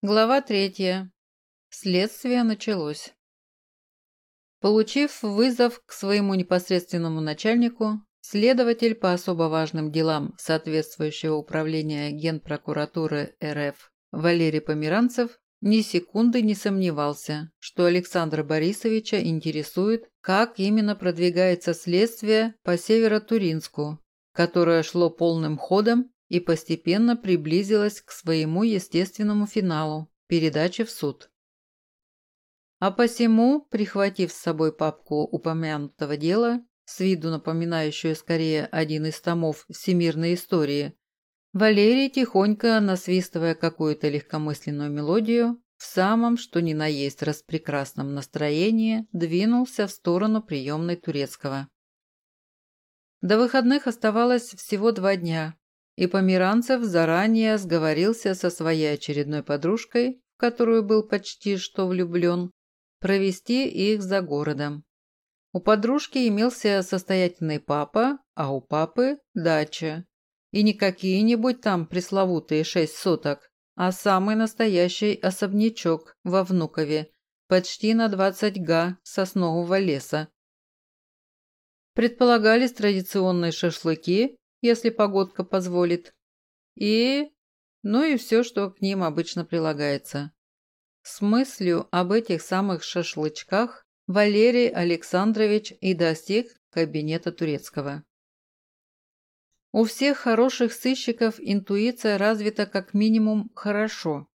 Глава третья. Следствие началось. Получив вызов к своему непосредственному начальнику, следователь по особо важным делам соответствующего управления Генпрокуратуры РФ Валерий Померанцев ни секунды не сомневался, что Александра Борисовича интересует, как именно продвигается следствие по Северо-Туринску, которое шло полным ходом и постепенно приблизилась к своему естественному финалу – передаче в суд. А посему, прихватив с собой папку упомянутого дела, с виду напоминающую скорее один из томов всемирной истории, Валерий, тихонько насвистывая какую-то легкомысленную мелодию, в самом что ни на есть распрекрасном настроении двинулся в сторону приемной турецкого. До выходных оставалось всего два дня, и Померанцев заранее сговорился со своей очередной подружкой, в которую был почти что влюблен, провести их за городом. У подружки имелся состоятельный папа, а у папы – дача. И не какие-нибудь там пресловутые шесть соток, а самый настоящий особнячок во Внукове, почти на 20 га соснового леса. Предполагались традиционные шашлыки если погодка позволит. И... ну и все, что к ним обычно прилагается. С мыслью об этих самых шашлычках Валерий Александрович и достиг кабинета турецкого. У всех хороших сыщиков интуиция развита как минимум хорошо,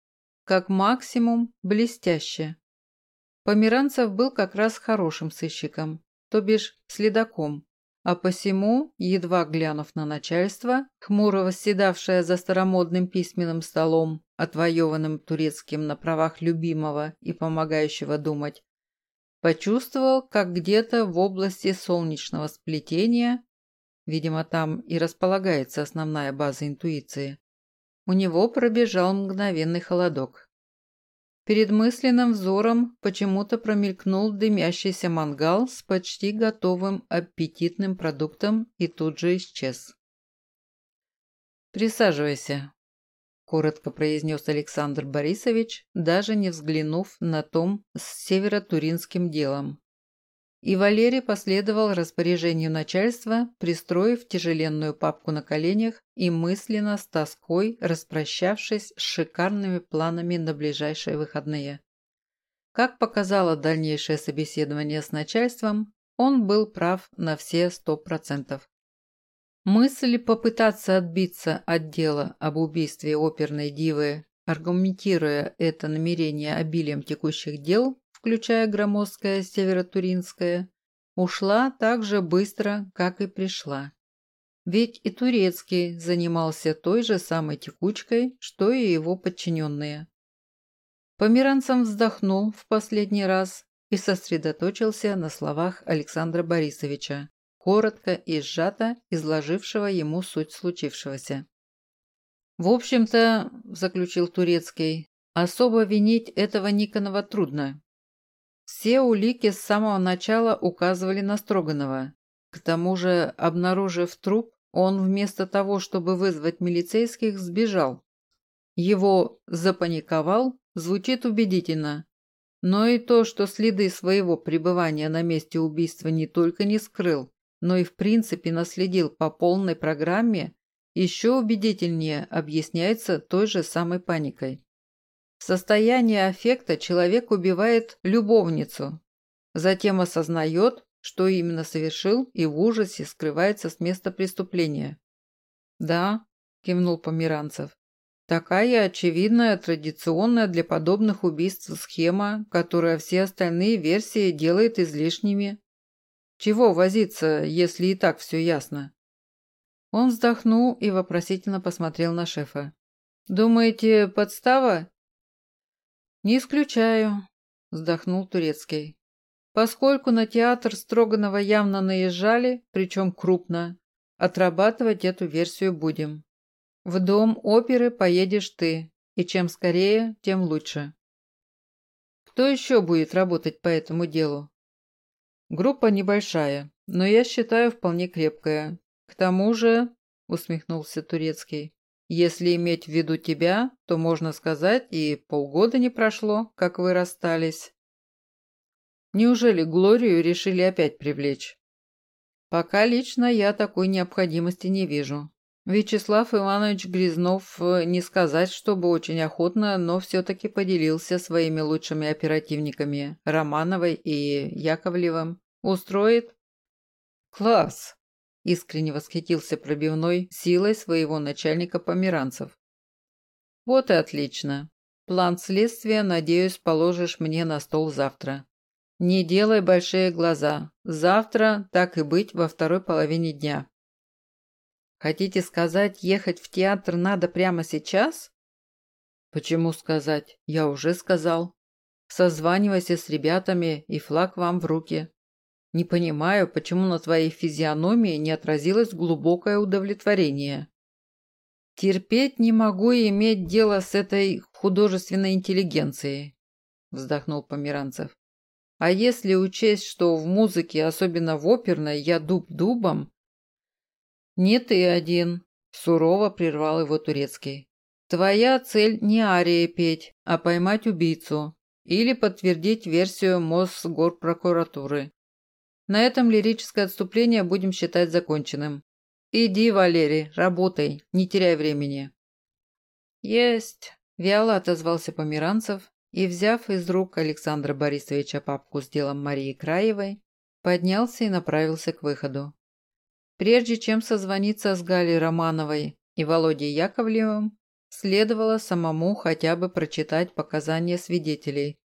как максимум блестяще. Померанцев был как раз хорошим сыщиком, то бишь следаком, а посему, едва глянув на начальство, хмуро восседавшее за старомодным письменным столом, отвоеванным турецким на правах любимого и помогающего думать, почувствовал, как где-то в области солнечного сплетения, видимо, там и располагается основная база интуиции, у него пробежал мгновенный холодок. Перед мысленным взором почему-то промелькнул дымящийся мангал с почти готовым аппетитным продуктом и тут же исчез. «Присаживайся», – коротко произнес Александр Борисович, даже не взглянув на том с северо-туринским делом. И Валерий последовал распоряжению начальства, пристроив тяжеленную папку на коленях и мысленно с тоской распрощавшись с шикарными планами на ближайшие выходные. Как показало дальнейшее собеседование с начальством, он был прав на все сто процентов. Мысль попытаться отбиться от дела об убийстве оперной дивы, аргументируя это намерение обилием текущих дел, включая громоздкое северотуринское, ушла так же быстро, как и пришла. Ведь и турецкий занимался той же самой текучкой, что и его подчиненные. Померанцем вздохнул в последний раз и сосредоточился на словах Александра Борисовича, коротко и сжато изложившего ему суть случившегося. «В общем-то, — заключил Турецкий, — особо винить этого Никонова трудно. Все улики с самого начала указывали на Строганова. К тому же, обнаружив труп, он вместо того, чтобы вызвать милицейских, сбежал. Его «запаниковал» звучит убедительно. Но и то, что следы своего пребывания на месте убийства не только не скрыл, но и в принципе наследил по полной программе, еще убедительнее объясняется той же самой паникой. В состоянии аффекта человек убивает любовницу, затем осознает, что именно совершил и в ужасе скрывается с места преступления. «Да», – кивнул Померанцев, – «такая очевидная, традиционная для подобных убийств схема, которая все остальные версии делает излишними. Чего возиться, если и так все ясно?» Он вздохнул и вопросительно посмотрел на шефа. «Думаете, подстава «Не исключаю», – вздохнул Турецкий. «Поскольку на театр Строганова явно наезжали, причем крупно, отрабатывать эту версию будем. В дом оперы поедешь ты, и чем скорее, тем лучше». «Кто еще будет работать по этому делу?» «Группа небольшая, но я считаю вполне крепкая. К тому же», – усмехнулся Турецкий, Если иметь в виду тебя, то можно сказать, и полгода не прошло, как вы расстались. Неужели Глорию решили опять привлечь? Пока лично я такой необходимости не вижу. Вячеслав Иванович Грязнов, э, не сказать, чтобы очень охотно, но все-таки поделился своими лучшими оперативниками Романовой и Яковлевым. Устроит? Класс! Искренне восхитился пробивной силой своего начальника померанцев. Вот и отлично. План следствия, надеюсь, положишь мне на стол завтра. Не делай большие глаза. Завтра, так и быть, во второй половине дня. Хотите сказать, ехать в театр надо прямо сейчас? Почему сказать? Я уже сказал. Созванивайся с ребятами и флаг вам в руки. Не понимаю, почему на твоей физиономии не отразилось глубокое удовлетворение. Терпеть не могу иметь дело с этой художественной интеллигенцией, вздохнул Померанцев. А если учесть, что в музыке, особенно в оперной, я дуб дубом, «Не ты один», – сурово прервал его Турецкий. «Твоя цель не ария петь, а поймать убийцу или подтвердить версию Мосгорпрокуратуры. На этом лирическое отступление будем считать законченным. Иди, Валерий, работай, не теряй времени». «Есть», – вяло отозвался Померанцев и, взяв из рук Александра Борисовича папку с делом Марии Краевой, поднялся и направился к выходу. Прежде чем созвониться с Галей Романовой и Володей Яковлевым, следовало самому хотя бы прочитать показания свидетелей.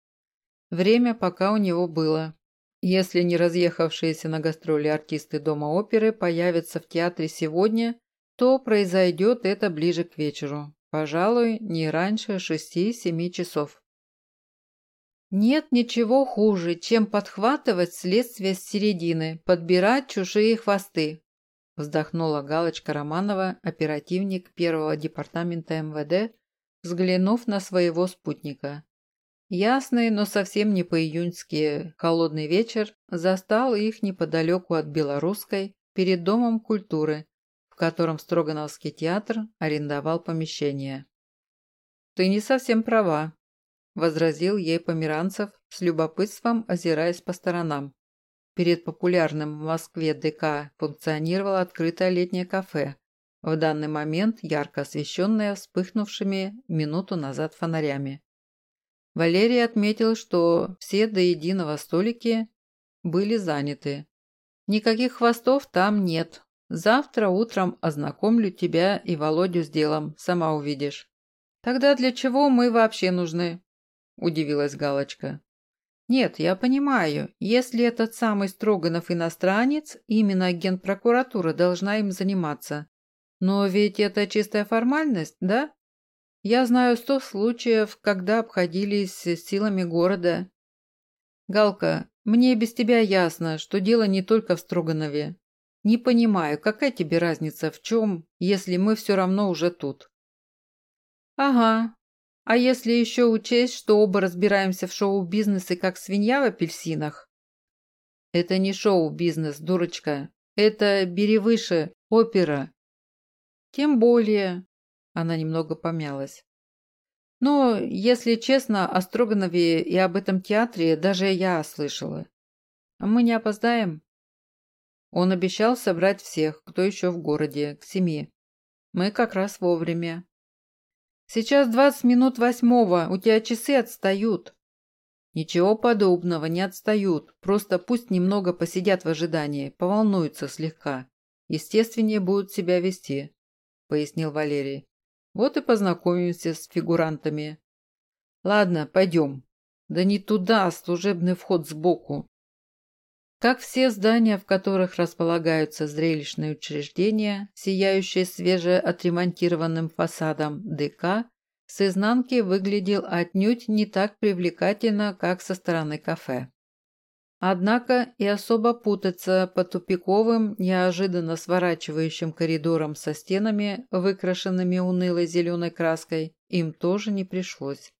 Время пока у него было. Если не разъехавшиеся на гастроли артисты Дома оперы появятся в театре сегодня, то произойдет это ближе к вечеру. Пожалуй, не раньше шести-семи часов. Нет ничего хуже, чем подхватывать следствие с середины, подбирать чужие хвосты, Вздохнула Галочка Романова, оперативник первого департамента МВД, взглянув на своего спутника. Ясный, но совсем не по-июньски холодный вечер застал их неподалеку от Белорусской, перед Домом культуры, в котором Строгановский театр арендовал помещение. «Ты не совсем права», – возразил ей Померанцев, с любопытством озираясь по сторонам. Перед популярным в Москве ДК функционировало открытое летнее кафе, в данный момент ярко освещенное вспыхнувшими минуту назад фонарями. Валерий отметил, что все до единого столики были заняты. Никаких хвостов там нет. Завтра утром ознакомлю тебя и Володю с делом, сама увидишь. Тогда для чего мы вообще нужны? Удивилась Галочка. Нет, я понимаю, если этот самый Строганов иностранец, именно агент прокуратуры должна им заниматься. Но ведь это чистая формальность, да? Я знаю сто случаев, когда обходились силами города. Галка, мне без тебя ясно, что дело не только в Строганове. Не понимаю, какая тебе разница в чем, если мы все равно уже тут? Ага, а если еще учесть, что оба разбираемся в шоу-бизнесе как свинья в апельсинах? Это не шоу-бизнес, дурочка. Это бери выше, опера. Тем более. Она немного помялась. Но, если честно, о Строганове и об этом театре даже я слышала. Мы не опоздаем? Он обещал собрать всех, кто еще в городе, к семи. Мы как раз вовремя. Сейчас двадцать минут восьмого, у тебя часы отстают». «Ничего подобного, не отстают. Просто пусть немного посидят в ожидании, поволнуются слегка. Естественнее будут себя вести», – пояснил Валерий. «Вот и познакомимся с фигурантами». «Ладно, пойдем». «Да не туда, а служебный вход сбоку». Как все здания, в которых располагаются зрелищные учреждения, сияющие свеже отремонтированным фасадом ДК, с изнанки выглядел отнюдь не так привлекательно, как со стороны кафе. Однако и особо путаться по тупиковым, неожиданно сворачивающим коридорам со стенами, выкрашенными унылой зеленой краской, им тоже не пришлось.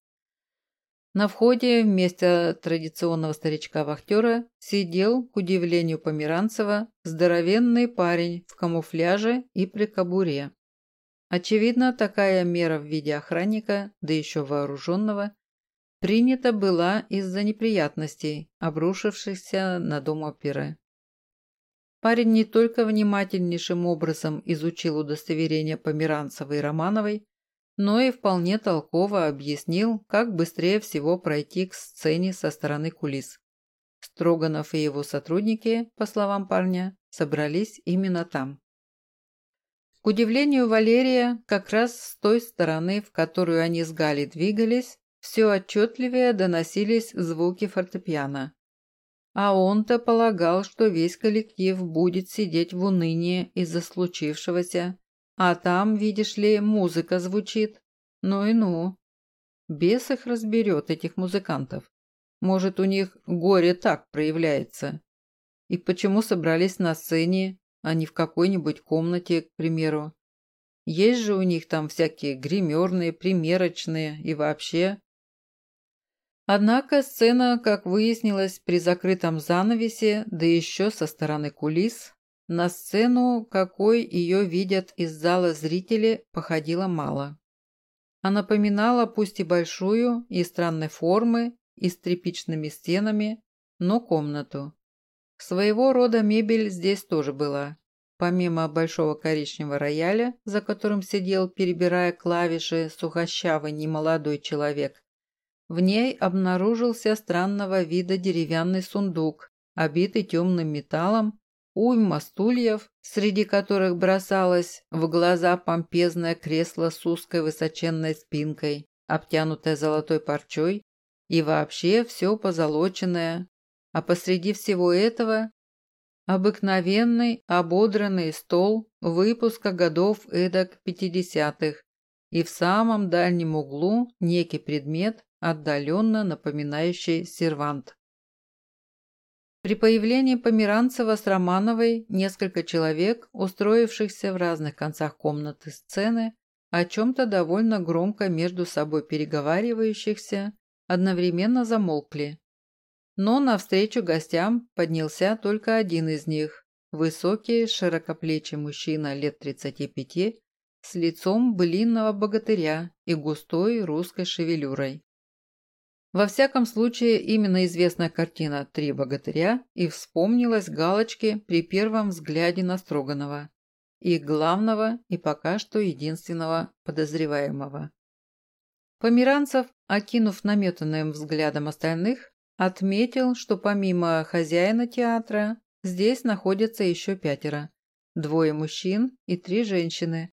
На входе вместо традиционного старичка-вахтера сидел, к удивлению Померанцева, здоровенный парень в камуфляже и при кобуре. Очевидно, такая мера в виде охранника, да еще вооруженного, принята была из-за неприятностей, обрушившихся на дом оперы. Парень не только внимательнейшим образом изучил удостоверения Померанцевой и Романовой, но и вполне толково объяснил, как быстрее всего пройти к сцене со стороны кулис. Строганов и его сотрудники, по словам парня, собрались именно там. К удивлению Валерия, как раз с той стороны, в которую они с Галей двигались, все отчетливее доносились звуки фортепиано. А он-то полагал, что весь коллектив будет сидеть в унынии из-за случившегося, а там, видишь ли, музыка звучит. Ну и ну. Бес их разберет, этих музыкантов. Может, у них горе так проявляется. И почему собрались на сцене, а не в какой-нибудь комнате, к примеру? Есть же у них там всякие гримерные, примерочные и вообще. Однако сцена, как выяснилось, при закрытом занавесе, да еще со стороны кулис, на сцену, какой ее видят из зала зрители, походила мало. А напоминала пусть и большую, и странной формы, и с тряпичными стенами, но комнату. Своего рода мебель здесь тоже была. Помимо большого коричневого рояля, за которым сидел, перебирая клавиши, сухощавый немолодой человек, в ней обнаружился странного вида деревянный сундук, обитый темным металлом, уйма стульев, среди которых бросалось в глаза помпезное кресло с узкой высоченной спинкой, обтянутое золотой парчой, и вообще все позолоченное. А посреди всего этого обыкновенный ободранный стол выпуска годов эдак пятидесятых, и в самом дальнем углу некий предмет, отдаленно напоминающий сервант. При появлении Померанцева с Романовой несколько человек, устроившихся в разных концах комнаты сцены, о чем-то довольно громко между собой переговаривающихся, одновременно замолкли. Но навстречу гостям поднялся только один из них, высокий, широкоплечий мужчина лет 35, с лицом былинного богатыря и густой русской шевелюрой. Во всяком случае, именно известная картина «Три богатыря» и вспомнилась галочке при первом взгляде на Строганова, их главного и пока что единственного подозреваемого. Померанцев, окинув наметанным взглядом остальных, отметил, что помимо хозяина театра здесь находятся еще пятеро. Двое мужчин и три женщины.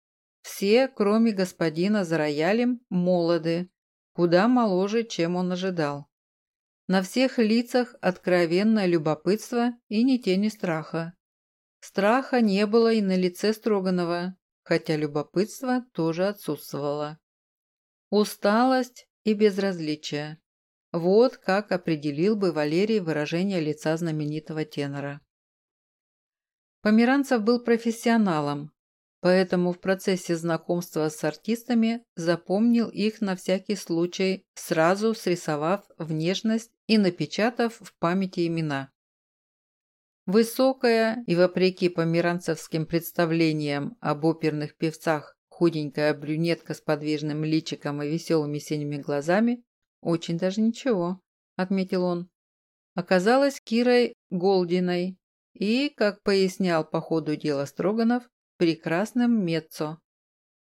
Все, кроме господина за роялем, молоды, куда моложе, чем он ожидал. На всех лицах откровенное любопытство и ни тени страха. Страха не было и на лице Строганова, хотя любопытство тоже отсутствовало. Усталость и безразличие. Вот как определил бы Валерий выражение лица знаменитого тенора. Померанцев был профессионалом, поэтому в процессе знакомства с артистами запомнил их на всякий случай, сразу срисовав внешность и напечатав в памяти имена. Высокая и, вопреки померанцевским представлениям об оперных певцах, худенькая брюнетка с подвижным личиком и веселыми синими глазами, очень даже ничего, отметил он. Оказалась Кирой Голдиной и, как пояснял по ходу дела Строганов, прекрасным Меццо.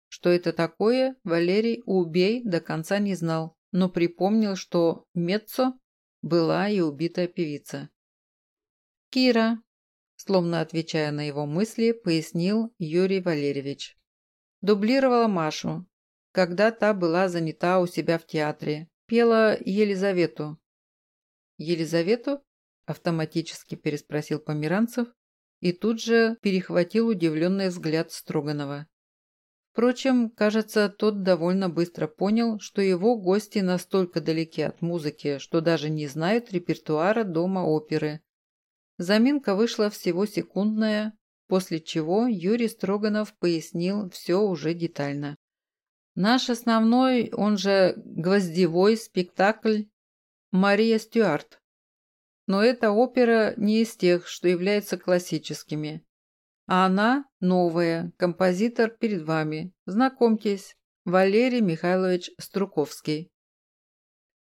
Что это такое, Валерий Убей до конца не знал, но припомнил, что Меццо была и убитая певица. «Кира», словно отвечая на его мысли, пояснил Юрий Валерьевич. Дублировала Машу, когда та была занята у себя в театре. Пела Елизавету. «Елизавету?» – автоматически переспросил Померанцев, и тут же перехватил удивленный взгляд Строганова. Впрочем, кажется, тот довольно быстро понял, что его гости настолько далеки от музыки, что даже не знают репертуара дома оперы. Заминка вышла всего секундная, после чего Юрий Строганов пояснил все уже детально. Наш основной, он же гвоздевой спектакль «Мария Стюарт». Но эта опера не из тех, что являются классическими. А она новая, композитор перед вами. Знакомьтесь, Валерий Михайлович Струковский.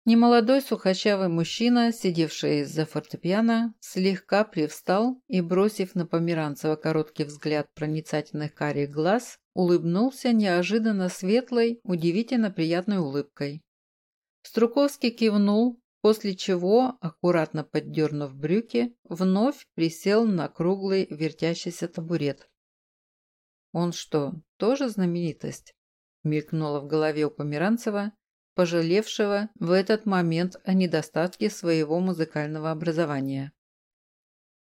Немолодой сухощавый мужчина, сидевший за фортепиано, слегка привстал и, бросив на Померанцева короткий взгляд проницательных карих глаз, улыбнулся неожиданно светлой, удивительно приятной улыбкой. Струковский кивнул, после чего, аккуратно поддернув брюки, вновь присел на круглый вертящийся табурет. «Он что, тоже знаменитость?» – мелькнуло в голове у Померанцева, пожалевшего в этот момент о недостатке своего музыкального образования.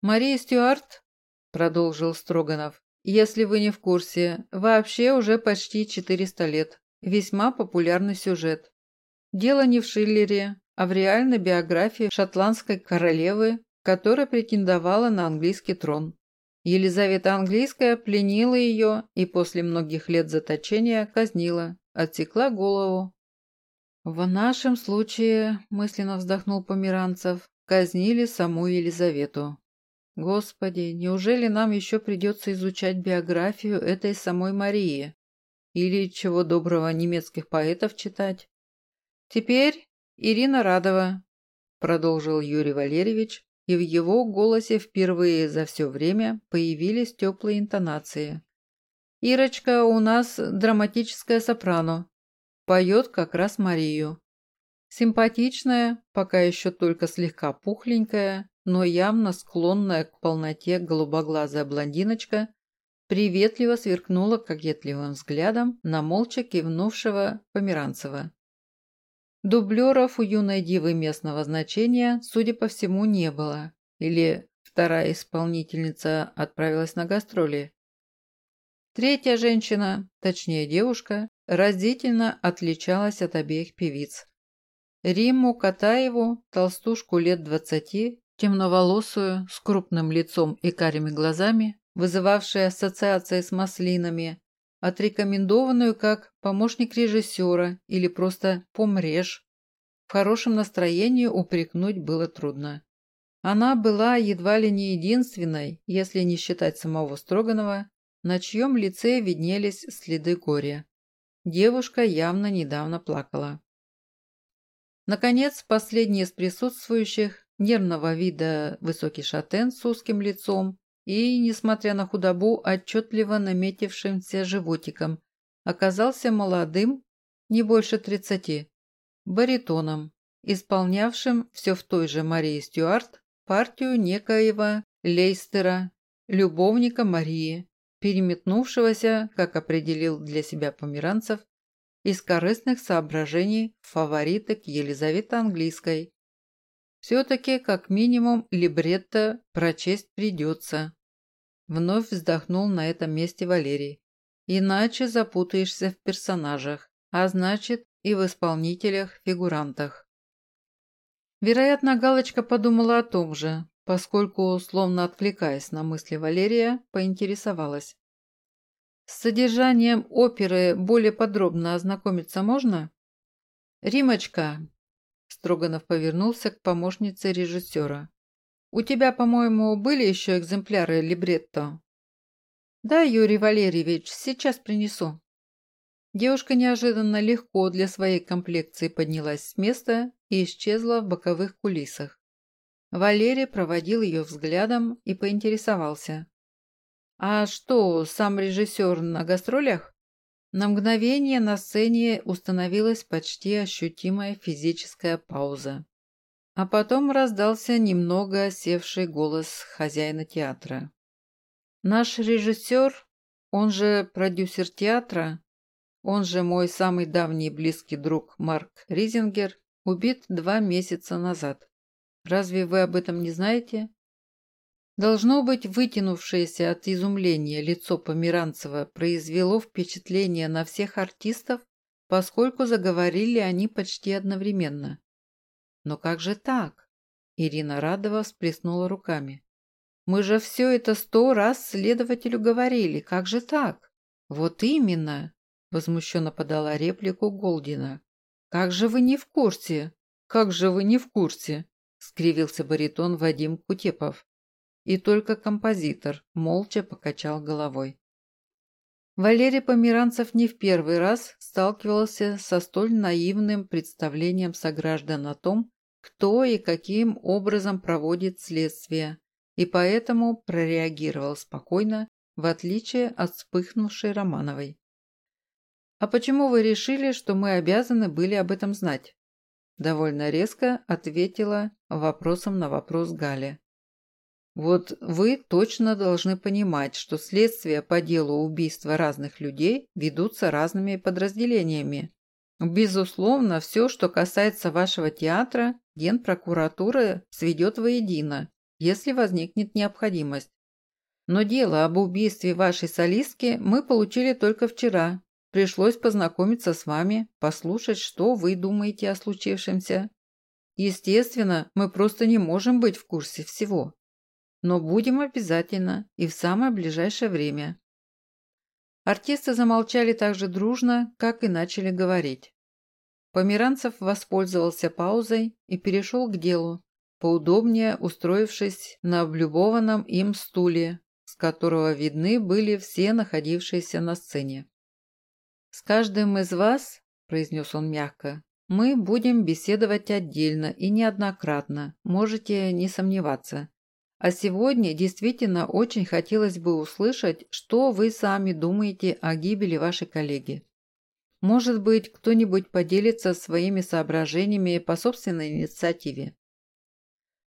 «Мария Стюарт», – продолжил Строганов, – «если вы не в курсе, вообще уже почти 400 лет. Весьма популярный сюжет. Дело не в Шиллере, а в реальной биографии шотландской королевы, которая претендовала на английский трон. Елизавета Английская пленила ее и после многих лет заточения казнила, отсекла голову, «В нашем случае», – мысленно вздохнул Померанцев, – казнили саму Елизавету. Господи, неужели нам еще придется изучать биографию этой самой Марии? Или, чего доброго, немецких поэтов читать? Теперь Ирина Радова, продолжил Юрий Валерьевич, и в его голосе впервые за все время появились теплые интонации. «Ирочка у нас драматическая сопрано, Поет как раз Марию. Симпатичная, пока еще только слегка пухленькая, но явно склонная к полноте голубоглазая блондиночка приветливо сверкнула кокетливым взглядом на молча кивнувшего Померанцева. Дублеров у юной дивы местного значения, судя по всему, не было. Или вторая исполнительница отправилась на гастроли. Третья женщина, точнее девушка, разительно отличалась от обеих певиц. Римму Катаеву, толстушку лет двадцати, темноволосую, с крупным лицом и карими глазами, вызывавшей ассоциации с маслинами, отрекомендованную как помощник режиссера или просто «помреж». В хорошем настроении упрекнуть было трудно. Она была едва ли не единственной, если не считать самого Строганова, на чьем лице виднелись следы горя. Девушка явно недавно плакала. Наконец, последний из присутствующих, нервного вида высокий шатен с узким лицом и, несмотря на худобу, отчетливо наметившимся животиком, оказался молодым, не больше тридцати, баритоном, исполнявшим все в той же Марии Стюарт партию некоего Лейстера, любовника Марии, переметнувшегося, как определил для себя померанцев, из корыстных соображений фавориток Елизаветы Английской. Все-таки, как минимум, либретто прочесть придется. Вновь вздохнул на этом месте Валерий. Иначе запутаешься в персонажах, а значит и в исполнителях-фигурантах. Вероятно, Галочка подумала о том же, поскольку, словно откликаясь на мысли Валерия, поинтересовалась. «С содержанием оперы более подробно ознакомиться можно?» «Римочка», – Строганов повернулся к помощнице режиссера, «у тебя, по-моему, были еще экземпляры либретто?» «Да, Юрий Валерьевич, сейчас принесу». Девушка неожиданно легко для своей комплекции поднялась с места и исчезла в боковых кулисах. Валерий проводил ее взглядом и поинтересовался. «А что, сам режиссер на гастролях?» На мгновение на сцене установилась почти ощутимая физическая пауза. А потом раздался немного осевший голос хозяина театра. «Наш режиссер, он же продюсер театра, он же мой самый давний близкий друг Марк Ризингер, убит два месяца назад. Разве вы об этом не знаете? Должно быть, вытянувшееся от изумления лицо Померанцева произвело впечатление на всех артистов, поскольку заговорили они почти одновременно. Но как же так? Ирина Радова всплеснула руками. Мы же все это сто раз следователю говорили. Как же так? Вот именно, возмущенно подала реплику Голдина. Как же вы не в курсе? Как же вы не в курсе? скривился баритон Вадим Кутепов. И только композитор молча покачал головой. Валерий Померанцев не в первый раз сталкивался со столь наивным представлением сограждан о том, кто и каким образом проводит следствие, и поэтому прореагировал спокойно, в отличие от вспыхнувшей Романовой. «А почему вы решили, что мы обязаны были об этом знать?» Довольно резко ответила вопросом на вопрос Галя. Вот вы точно должны понимать, что следствия по делу убийства разных людей ведутся разными подразделениями. Безусловно, все, что касается вашего театра, Генпрокуратура сведет воедино, если возникнет необходимость. Но дело об убийстве вашей солистки мы получили только вчера. Пришлось познакомиться с вами, послушать, что вы думаете о случившемся. Естественно, мы просто не можем быть в курсе всего но будем обязательно и в самое ближайшее время». Артисты замолчали так же дружно, как и начали говорить. Померанцев воспользовался паузой и перешел к делу, поудобнее устроившись на облюбованном им стуле, с которого видны были все находившиеся на сцене. «С каждым из вас, — произнес он мягко, — мы будем беседовать отдельно и неоднократно, можете не сомневаться. А сегодня действительно очень хотелось бы услышать, что вы сами думаете о гибели вашей коллеги. Может быть, кто-нибудь поделится своими соображениями по собственной инициативе.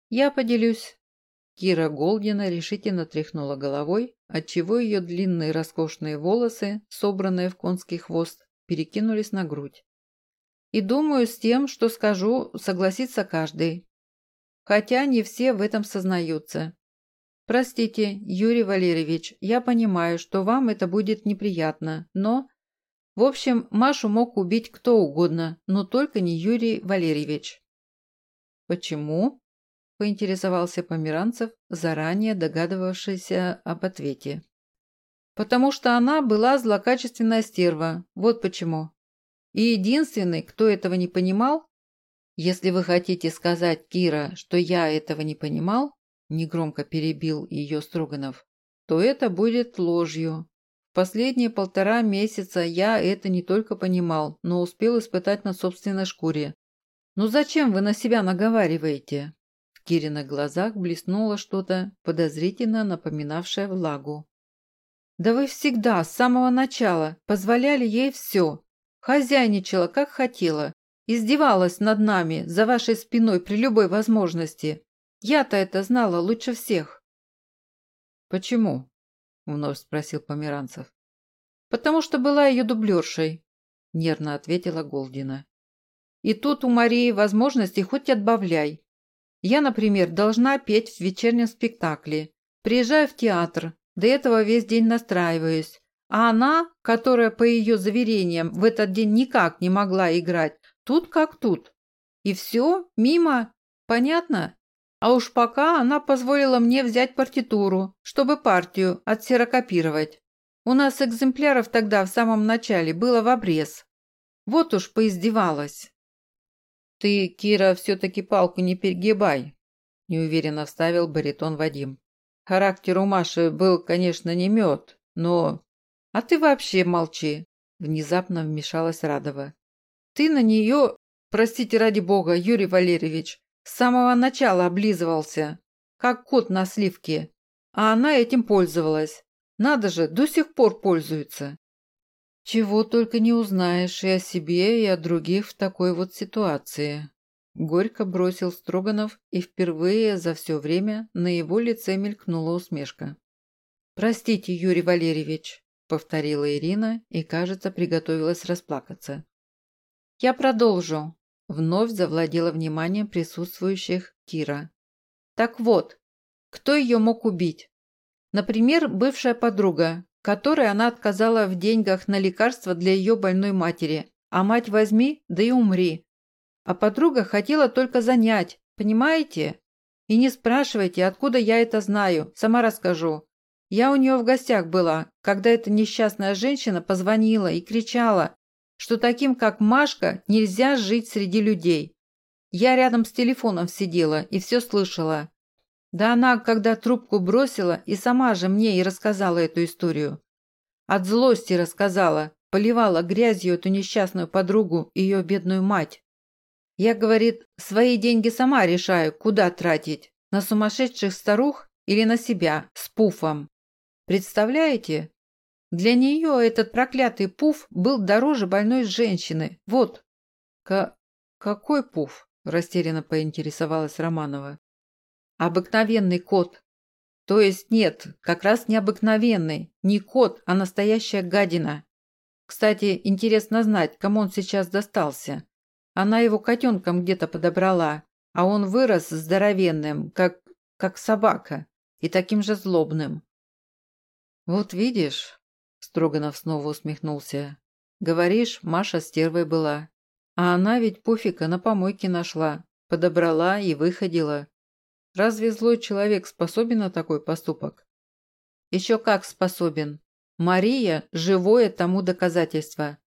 Я поделюсь. Кира Голдина решительно тряхнула головой, отчего ее длинные роскошные волосы, собранные в конский хвост, перекинулись на грудь. И думаю, с тем, что скажу, согласится каждый, хотя не все в этом сознаются. Простите, Юрий Валерьевич, я понимаю, что вам это будет неприятно, но... В общем, Машу мог убить кто угодно, но только не Юрий Валерьевич. Почему? Поинтересовался Померанцев, заранее догадывавшийся об ответе. Потому что она была злокачественная стерва, вот почему. И единственный, кто этого не понимал, «Если вы хотите сказать, Кира, что я этого не понимал», негромко перебил ее Строганов, то это будет ложью. В последние полтора месяца я это не только понимал, но успел испытать на собственной шкуре. «Ну зачем вы на себя наговариваете?» В Кириных глазах блеснуло что-то, подозрительно напоминавшее влагу. «Да вы всегда, с самого начала, позволяли ей все. Хозяйничала, как хотела, Издевалась над нами, за вашей спиной при любой возможности. Я-то это знала лучше всех». «Почему?» – вновь спросил Померанцев. «Потому что была ее дублершей», – нервно ответила Голдина. «И тут у Марии возможности хоть отбавляй. Я, например, должна петь в вечернем спектакле. Приезжаю в театр, до этого весь день настраиваюсь. А она, которая, по ее заверениям, в этот день никак не могла играть, Тут как тут. И все, мимо. Понятно? А уж пока она позволила мне взять партитуру, чтобы партию отсерокопировать. У нас экземпляров тогда в самом начале было в обрез. Вот уж поиздевалась. «Ты, Кира, все-таки палку не перегибай», – неуверенно вставил баритон Вадим. «Характер у Маши был, конечно, не мед, но...» «А ты вообще молчи», – внезапно вмешалась Радова. Ты на нее, простите ради бога, Юрий Валерьевич, с самого начала облизывался, как кот на сливке, а она этим пользовалась. Надо же, до сих пор пользуется. Чего только не узнаешь и о себе, и о других в такой вот ситуации. Горько бросил Строганов, и впервые за все время на его лице мелькнула усмешка. «Простите, Юрий Валерьевич», — повторила Ирина и, кажется, приготовилась расплакаться. «Я продолжу», – вновь завладела вниманием присутствующих Кира. «Так вот, кто ее мог убить? Например, бывшая подруга, которой она отказала в деньгах на лекарства для ее больной матери, а мать возьми, да и умри. А подруга хотела только занять, понимаете? И не спрашивайте, откуда я это знаю, сама расскажу. Я у нее в гостях была, когда эта несчастная женщина позвонила и кричала, что таким, как Машка, нельзя жить среди людей. Я рядом с телефоном сидела и все слышала. Да она, когда трубку бросила, и сама же мне и рассказала эту историю. От злости рассказала, поливала грязью эту несчастную подругу и ее бедную мать. Я, говорит, свои деньги сама решаю, куда тратить, на сумасшедших старух или на себя с пуфом. Представляете? Для нее этот проклятый пуф был дороже больной женщины. Вот. К... Какой пуф? Растерянно поинтересовалась Романова. Обыкновенный кот. То есть нет, как раз не обыкновенный. Не кот, а настоящая гадина. Кстати, интересно знать, кому он сейчас достался. Она его котенком где-то подобрала, а он вырос здоровенным, как, как собака, и таким же злобным. «Вот видишь», – Строганов снова усмехнулся, – «говоришь, Маша стервой была. А она ведь пуфика на помойке нашла, подобрала и выходила. Разве злой человек способен на такой поступок? Еще как способен. Мария – живое тому доказательство.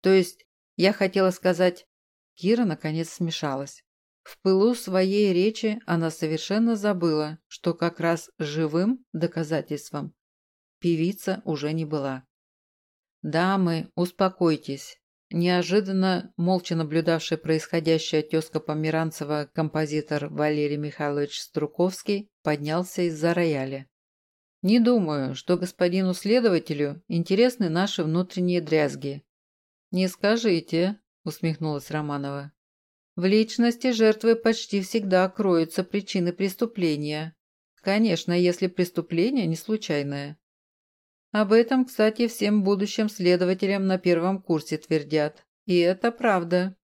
То есть, я хотела сказать, Кира наконец смешалась. В пылу своей речи она совершенно забыла, что как раз живым доказательством певица уже не была. «Дамы, успокойтесь. Неожиданно, молча наблюдавший происходящее тезка Померанцева композитор Валерий Михайлович Струковский поднялся из-за рояля. «Не думаю, что господину следователю интересны наши внутренние дрязги». «Не скажите», – усмехнулась Романова. «В личности жертвы почти всегда кроются причины преступления. Конечно, если преступление не случайное. Об этом, кстати, всем будущим следователям на первом курсе твердят. И это правда.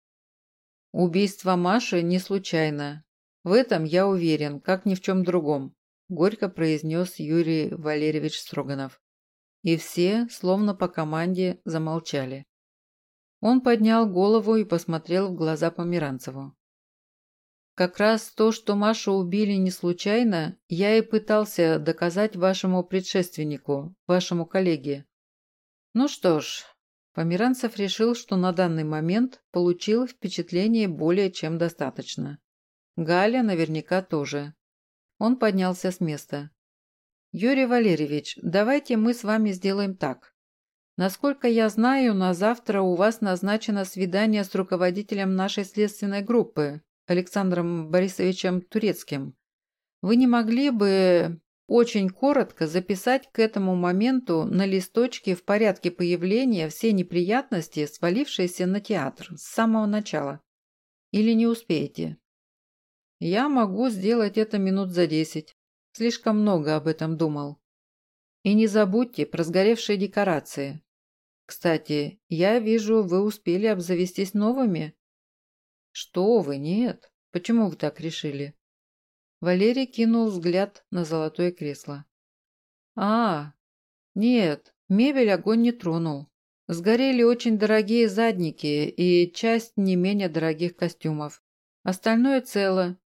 Убийство Маши не случайно. В этом я уверен, как ни в чем другом, горько произнес Юрий Валерьевич Строганов. И все, словно по команде, замолчали. Он поднял голову и посмотрел в глаза Померанцеву. Как раз то, что Машу убили не случайно, я и пытался доказать вашему предшественнику, вашему коллеге. Ну что ж, Померанцев решил, что на данный момент получил впечатление более чем достаточно. Галя наверняка тоже. Он поднялся с места. «Юрий Валерьевич, давайте мы с вами сделаем так. Насколько я знаю, на завтра у вас назначено свидание с руководителем нашей следственной группы, Александром Борисовичем Турецким, вы не могли бы очень коротко записать к этому моменту на листочке в порядке появления все неприятности, свалившиеся на театр с самого начала? Или не успеете? Я могу сделать это минут за десять. Слишком много об этом думал. И не забудьте про сгоревшие декорации. Кстати, я вижу, вы успели обзавестись новыми. «Что вы, нет. Почему вы так решили?» Валерий кинул взгляд на золотое кресло. «А, нет, мебель огонь не тронул. Сгорели очень дорогие задники и часть не менее дорогих костюмов. Остальное цело.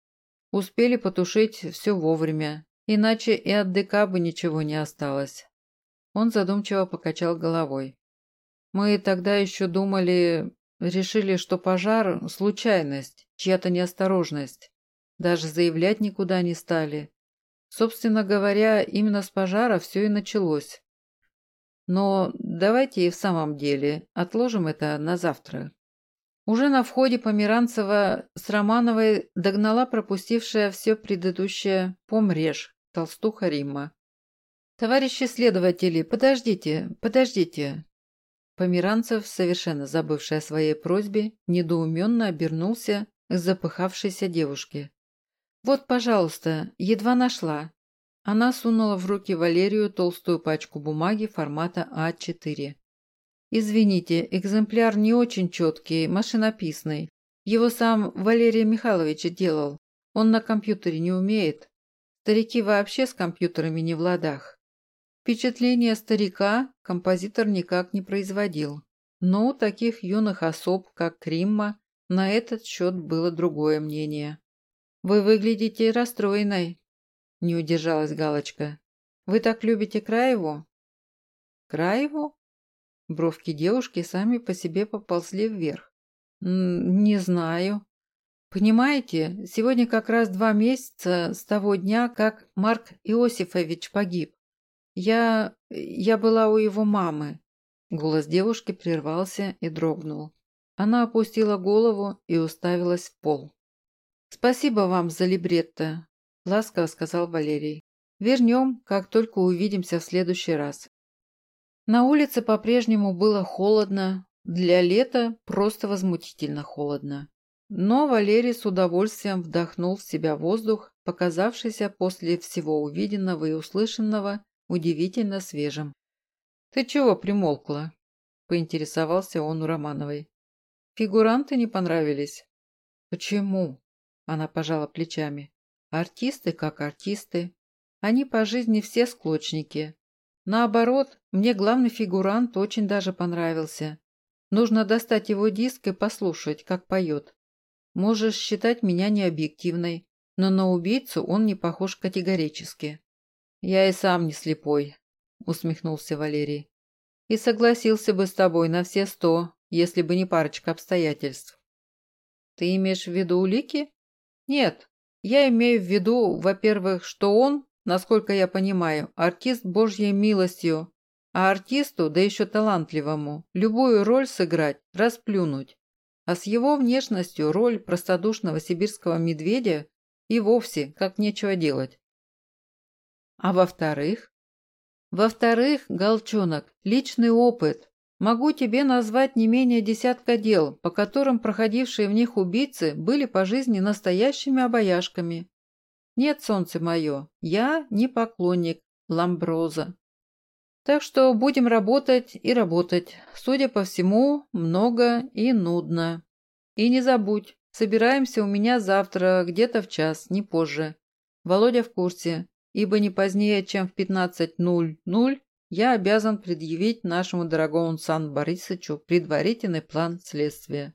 Успели потушить все вовремя, иначе и от ДК бы ничего не осталось». Он задумчиво покачал головой. «Мы тогда еще думали, Решили, что пожар – случайность, чья-то неосторожность. Даже заявлять никуда не стали. Собственно говоря, именно с пожара все и началось. Но давайте и в самом деле отложим это на завтра. Уже на входе Померанцева с Романовой догнала пропустившая все предыдущее «помрежь» толстуха Римма. «Товарищи следователи, подождите, подождите. Померанцев, совершенно забывший о своей просьбе, недоуменно обернулся к запыхавшейся девушке. «Вот, пожалуйста, едва нашла». Она сунула в руки Валерию толстую пачку бумаги формата А4. «Извините, экземпляр не очень четкий, машинописный. Его сам Валерий Михайлович делал. Он на компьютере не умеет. Старики вообще с компьютерами не в ладах. Впечатление старика композитор никак не производил, но у таких юных особ, как Кримма, на этот счет было другое мнение. «Вы выглядите расстроенной», – не удержалась Галочка. «Вы так любите Краеву?» «Краеву?» Бровки девушки сами по себе поползли вверх. «Не знаю. Понимаете, сегодня как раз два месяца с того дня, как Марк Иосифович погиб. Я... я была у его мамы». Голос девушки прервался и дрогнул. Она опустила голову и уставилась в пол. «Спасибо вам за либретто», – ласково сказал Валерий. «Вернем, как только увидимся в следующий раз». На улице по-прежнему было холодно, для лета просто возмутительно холодно. Но Валерий с удовольствием вдохнул в себя воздух, показавшийся после всего увиденного и услышанного удивительно свежим. «Ты чего примолкла?» – поинтересовался он у Романовой. «Фигуранты не понравились?» «Почему?» – она пожала плечами. «Артисты как артисты. Они по жизни все склочники. Наоборот, мне главный фигурант очень даже понравился. Нужно достать его диск и послушать, как поет. Можешь считать меня необъективной, но на убийцу он не похож категорически. Я и сам не слепой, усмехнулся Валерий. И согласился бы с тобой на все сто, если бы не парочка обстоятельств. Ты имеешь в виду улики? Нет, я имею в виду, во-первых, что он, насколько я понимаю, артист божьей милостью, а артисту, да еще талантливому, любую роль сыграть, расплюнуть. А с его внешностью роль простодушного сибирского медведя и вовсе как нечего делать. А во-вторых? Во-вторых, Голчонок, личный опыт. Могу тебе назвать не менее десятка дел, по которым проходившие в них убийцы были по жизни настоящими обаяшками. Нет, солнце мое, я не поклонник Ламброза. Так что будем работать и работать. Судя по всему, много и нудно. И не забудь, собираемся у меня завтра где-то в час, не позже. Володя в курсе, ибо не позднее, чем в 15.00 я обязан предъявить нашему дорогому Сан Борисовичу предварительный план следствия.